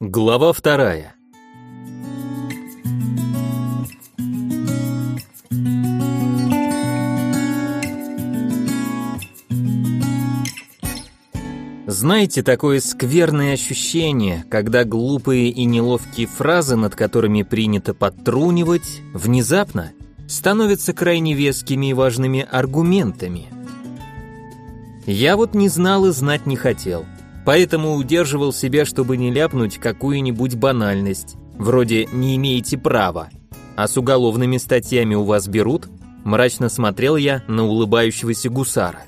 Глава вторая. Знаете, такое скверное ощущение, когда глупые и неловкие фразы, над которыми принято подтрунивать, внезапно становятся крайне вескими и важными аргументами. Я вот не знал и знать не хотел – Поэтому удерживал себя, чтобы не ляпнуть какую-нибудь банальность, вроде «не имеете права». А с уголовными статьями у вас берут? Мрачно смотрел я на улыбающегося гусара.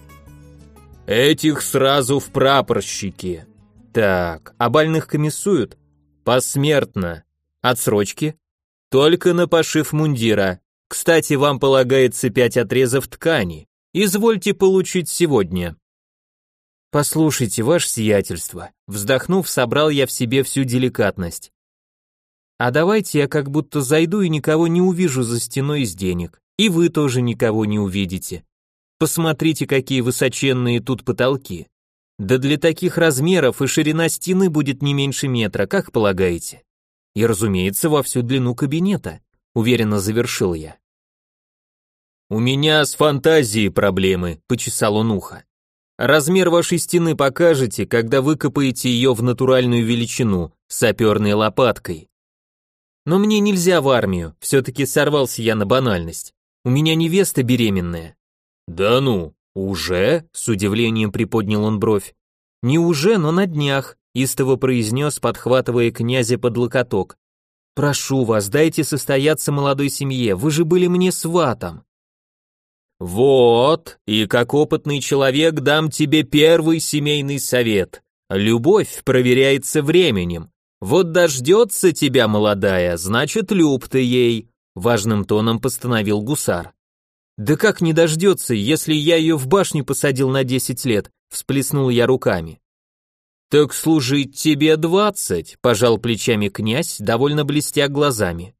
Этих сразу в прапорщики. Так, а больных комиссуют? Посмертно. Отсрочки? Только на пошив мундира. Кстати, вам полагается пять отрезов ткани. Извольте получить сегодня. «Послушайте, ваше сиятельство», вздохнув, собрал я в себе всю деликатность. «А давайте я как будто зайду и никого не увижу за стеной из денег, и вы тоже никого не увидите. Посмотрите, какие высоченные тут потолки. Да для таких размеров и ширина стены будет не меньше метра, как полагаете? И, разумеется, во всю длину кабинета», уверенно завершил я. «У меня с фантазией проблемы», — почесал он ухо. Размер вашей стены покажете, когда выкопаете ее в натуральную величину, саперной лопаткой. Но мне нельзя в армию, все-таки сорвался я на банальность. У меня невеста беременная. Да ну, уже? С удивлением приподнял он бровь. Не уже, но на днях, истово произнес, подхватывая князя под локоток. Прошу вас, дайте состояться молодой семье, вы же были мне сватом. Вот, и как опытный человек дам тебе первый семейный совет. Любовь проверяется временем. Вот дождется тебя молодая, значит, люб ты ей, важным тоном постановил гусар. Да как не дождется, если я ее в башню посадил на десять лет, всплеснул я руками. Так служить тебе двадцать, пожал плечами князь, довольно блестя глазами.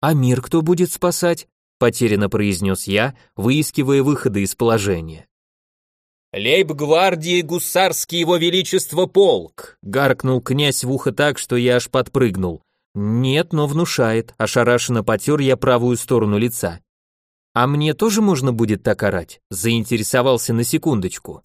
А мир кто будет спасать? Потерянно произнес я, выискивая выходы из положения. «Лейб-гвардии гусарский его величество полк!» — гаркнул князь в ухо так, что я аж подпрыгнул. «Нет, но внушает», — ошарашенно потер я правую сторону лица. «А мне тоже можно будет так орать?» — заинтересовался на секундочку.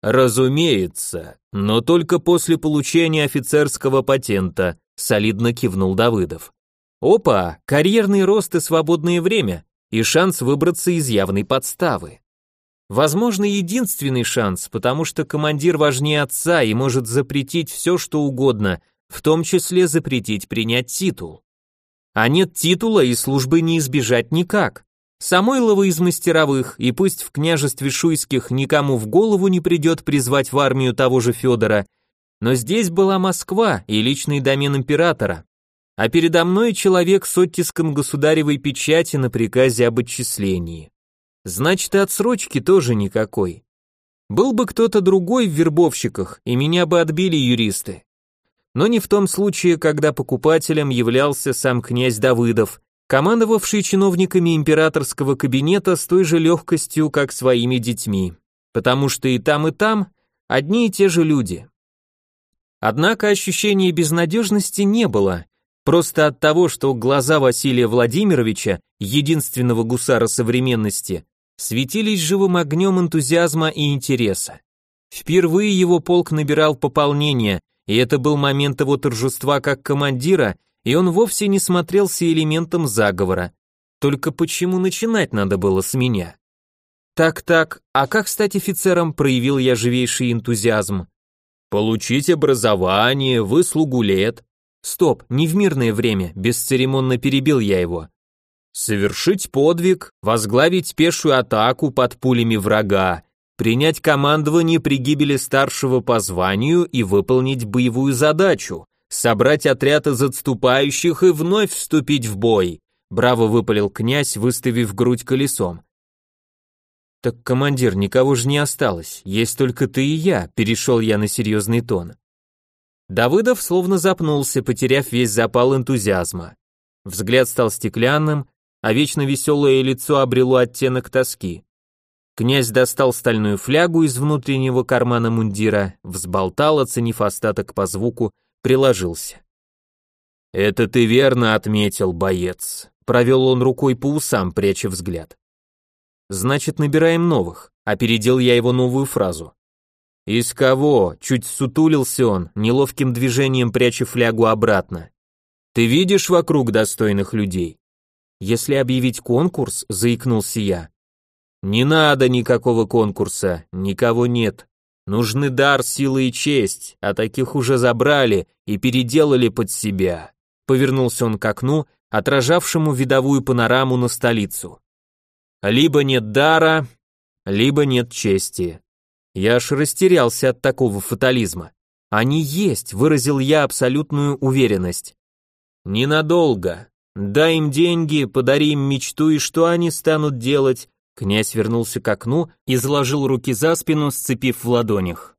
«Разумеется, но только после получения офицерского патента», — солидно кивнул Давыдов. «Опа, карьерный рост и свободное время и шанс выбраться из явной подставы. Возможно, единственный шанс, потому что командир важнее отца и может запретить все, что угодно, в том числе запретить принять титул. А нет титула и службы не избежать никак. Самойлова из мастеровых, и пусть в княжестве Шуйских никому в голову не придет призвать в армию того же Федора, но здесь была Москва и личный домен императора, а передо мной человек с оттиском государевой печати на приказе об отчислении. Значит, и отсрочки тоже никакой. Был бы кто-то другой в вербовщиках, и меня бы отбили юристы. Но не в том случае, когда покупателем являлся сам князь Давыдов, командовавший чиновниками императорского кабинета с той же легкостью, как своими детьми, потому что и там, и там одни и те же люди. Однако ощущения безнадежности не было, Просто от того, что глаза Василия Владимировича, единственного гусара современности, светились живым огнем энтузиазма и интереса. Впервые его полк набирал пополнение, и это был момент его торжества как командира, и он вовсе не смотрелся элементом заговора. Только почему начинать надо было с меня? Так-так, а как стать офицером, проявил я живейший энтузиазм. Получить образование, выслугу лет, Стоп, не в мирное время, бесцеремонно перебил я его. Совершить подвиг, возглавить пешую атаку под пулями врага, принять командование при гибели старшего по званию и выполнить боевую задачу, собрать отряд из отступающих и вновь вступить в бой. Браво выпалил князь, выставив грудь колесом. Так, командир, никого же не осталось, есть только ты и я, перешел я на серьезный тон. Давыдов словно запнулся, потеряв весь запал энтузиазма. Взгляд стал стеклянным, а вечно веселое лицо обрело оттенок тоски. Князь достал стальную флягу из внутреннего кармана мундира, взболтал, оценив остаток по звуку, приложился. Это ты верно отметил, боец. Провел он рукой по усам, пряча взгляд. Значит, набираем новых. Опередил я его новую фразу. Из кого? Чуть сутулился он, неловким движением пряча флягу обратно. Ты видишь вокруг достойных людей? Если объявить конкурс, заикнулся я. Не надо никакого конкурса, никого нет. Нужны дар, сила и честь, а таких уже забрали и переделали под себя. Повернулся он к окну, отражавшему видовую панораму на столицу. Либо нет дара, либо нет чести. Я аж растерялся от такого фатализма. Они есть, выразил я абсолютную уверенность. Ненадолго. Дай им деньги, подари им мечту, и что они станут делать? Князь вернулся к окну и заложил руки за спину, сцепив в ладонях.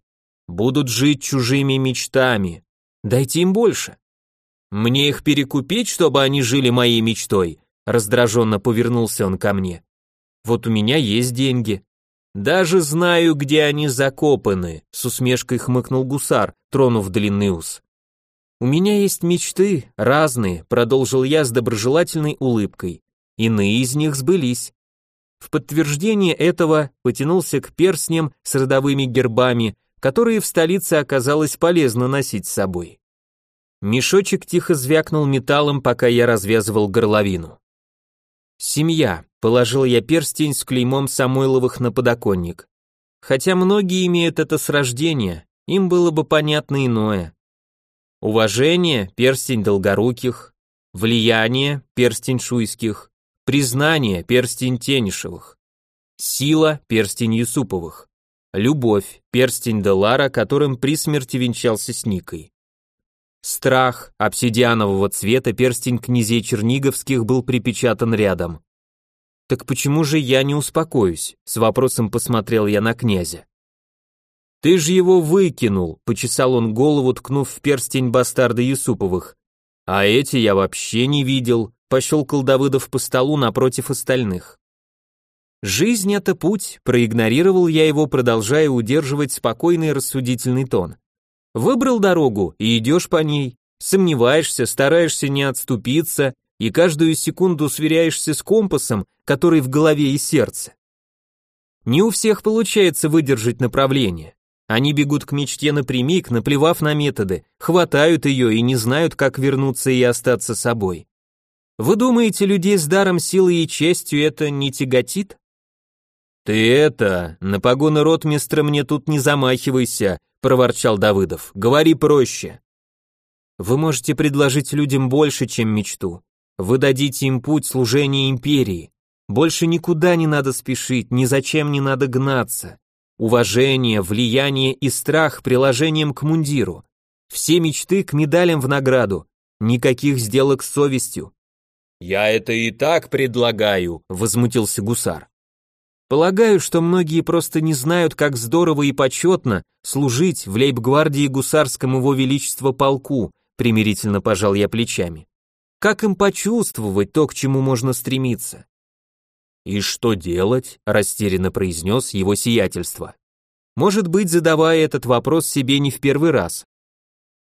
Будут жить чужими мечтами. Дайте им больше. Мне их перекупить, чтобы они жили моей мечтой? Раздраженно повернулся он ко мне. Вот у меня есть деньги. Даже знаю, где они закопаны, с усмешкой хмыкнул гусар, тронув длинный ус. У меня есть мечты, разные, продолжил я с доброжелательной улыбкой. Иные из них сбылись. В подтверждение этого потянулся к перстням с родовыми гербами, которые в столице оказалось полезно носить с собой. Мешочек тихо звякнул металлом, пока я развязывал горловину. «Семья», — положил я перстень с клеймом Самойловых на подоконник. Хотя многие имеют это с рождения, им было бы понятно иное. Уважение – перстень Долгоруких, влияние – перстень Шуйских, признание – перстень Тенишевых, сила – перстень Юсуповых, любовь – перстень Делара, которым при смерти венчался с Никой. Страх обсидианового цвета перстень князей Черниговских был припечатан рядом. Так почему же я не успокоюсь? С вопросом посмотрел я на князя. Ты же его выкинул, почесал он голову, ткнув в перстень бастарда Юсуповых. А эти я вообще не видел, пощелкал Давыдов по столу напротив остальных. Жизнь это путь, проигнорировал я его, продолжая удерживать спокойный рассудительный тон. Выбрал дорогу и идешь по ней, сомневаешься, стараешься не отступиться и каждую секунду сверяешься с компасом, который в голове и сердце. Не у всех получается выдержать направление. Они бегут к мечте напрямик, наплевав на методы, хватают ее и не знают, как вернуться и остаться собой. Вы думаете, людей с даром силы и честью это не тяготит? Ты это, на погоны ротмистра мне тут не замахивайся, проворчал Давыдов. Говори проще. Вы можете предложить людям больше, чем мечту. Вы дадите им путь служения империи. Больше никуда не надо спешить, ни зачем не надо гнаться. Уважение, влияние и страх приложением к мундиру. Все мечты к медалям в награду. Никаких сделок с совестью. Я это и так предлагаю, возмутился гусар. Полагаю, что многие просто не знают, как здорово и почетно служить в лейб-гвардии гусарскому его величества полку, примирительно пожал я плечами. Как им почувствовать то, к чему можно стремиться? И что делать? растерянно произнес его сиятельство. Может быть, задавая этот вопрос себе не в первый раз.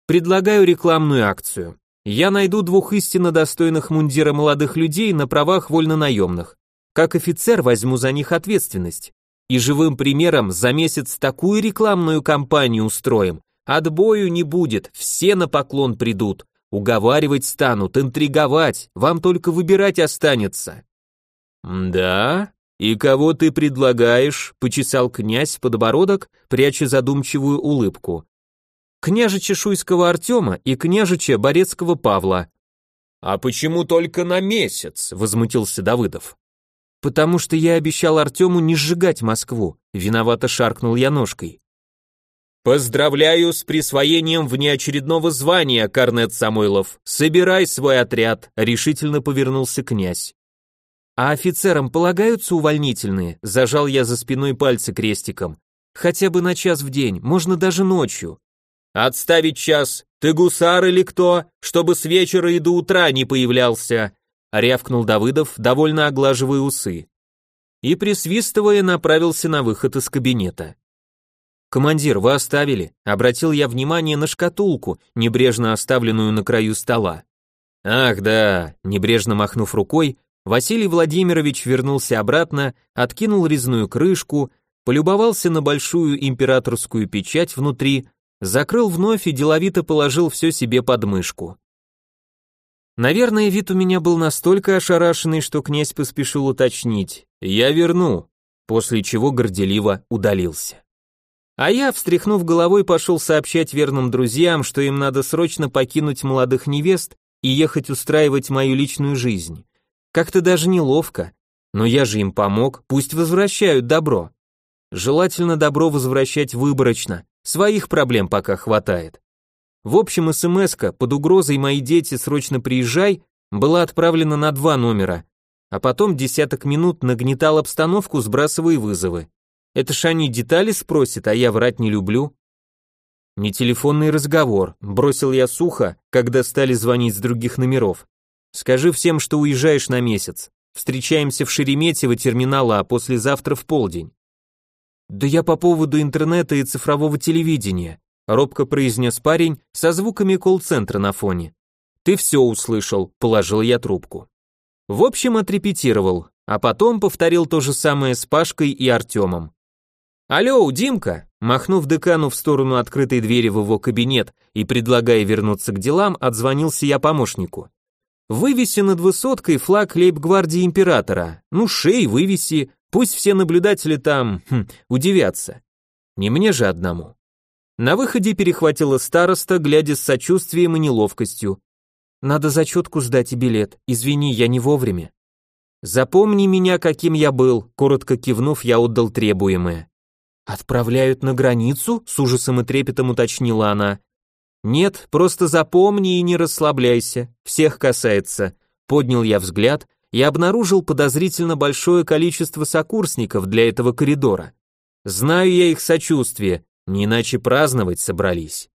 Предлагаю рекламную акцию. Я найду двух истинно достойных мундира молодых людей на правах вольнонаемных. Как офицер возьму за них ответственность. И живым примером за месяц такую рекламную кампанию устроим. Отбою не будет, все на поклон придут. Уговаривать станут, интриговать, вам только выбирать останется. Да? И кого ты предлагаешь? Почесал князь подбородок, пряча задумчивую улыбку. Княжича Шуйского Артема и княжича Борецкого Павла. А почему только на месяц? Возмутился Давыдов. «Потому что я обещал Артему не сжигать Москву», виновато шаркнул я ножкой. «Поздравляю с присвоением внеочередного звания, Корнет Самойлов. Собирай свой отряд», — решительно повернулся князь. «А офицерам полагаются увольнительные?» — зажал я за спиной пальцы крестиком. «Хотя бы на час в день, можно даже ночью». «Отставить час! Ты гусар или кто? Чтобы с вечера и до утра не появлялся!» рявкнул Давыдов, довольно оглаживая усы. И присвистывая, направился на выход из кабинета. «Командир, вы оставили?» Обратил я внимание на шкатулку, небрежно оставленную на краю стола. Ах, да, небрежно махнув рукой, Василий Владимирович вернулся обратно, откинул резную крышку, полюбовался на большую императорскую печать внутри, закрыл вновь и деловито положил все себе под мышку. Наверное, вид у меня был настолько ошарашенный, что князь поспешил уточнить «Я верну», после чего горделиво удалился. А я, встряхнув головой, пошел сообщать верным друзьям, что им надо срочно покинуть молодых невест и ехать устраивать мою личную жизнь. Как-то даже неловко, но я же им помог, пусть возвращают добро. Желательно добро возвращать выборочно, своих проблем пока хватает. В общем, смс под угрозой «Мои дети, срочно приезжай» была отправлена на два номера, а потом десяток минут нагнетал обстановку, сбрасывая вызовы. Это ж они детали спросят, а я врать не люблю. Не телефонный разговор, бросил я сухо, когда стали звонить с других номеров. Скажи всем, что уезжаешь на месяц. Встречаемся в Шереметьево терминала, а послезавтра в полдень. Да я по поводу интернета и цифрового телевидения, робко произнес парень со звуками колл-центра на фоне. Ты все услышал, положил я трубку. В общем, отрепетировал, а потом повторил то же самое с Пашкой и Артемом. «Алло, Димка!» Махнув декану в сторону открытой двери в его кабинет и предлагая вернуться к делам, отзвонился я помощнику. «Вывеси над высоткой флаг лейб-гвардии императора. Ну, шей вывеси, пусть все наблюдатели там, хм, удивятся. Не мне же одному». На выходе перехватила староста, глядя с сочувствием и неловкостью. «Надо зачетку сдать и билет. Извини, я не вовремя». «Запомни меня, каким я был», коротко кивнув, я отдал требуемое. «Отправляют на границу?» — с ужасом и трепетом уточнила она. «Нет, просто запомни и не расслабляйся, всех касается». Поднял я взгляд и обнаружил подозрительно большое количество сокурсников для этого коридора. Знаю я их сочувствие, не иначе праздновать собрались.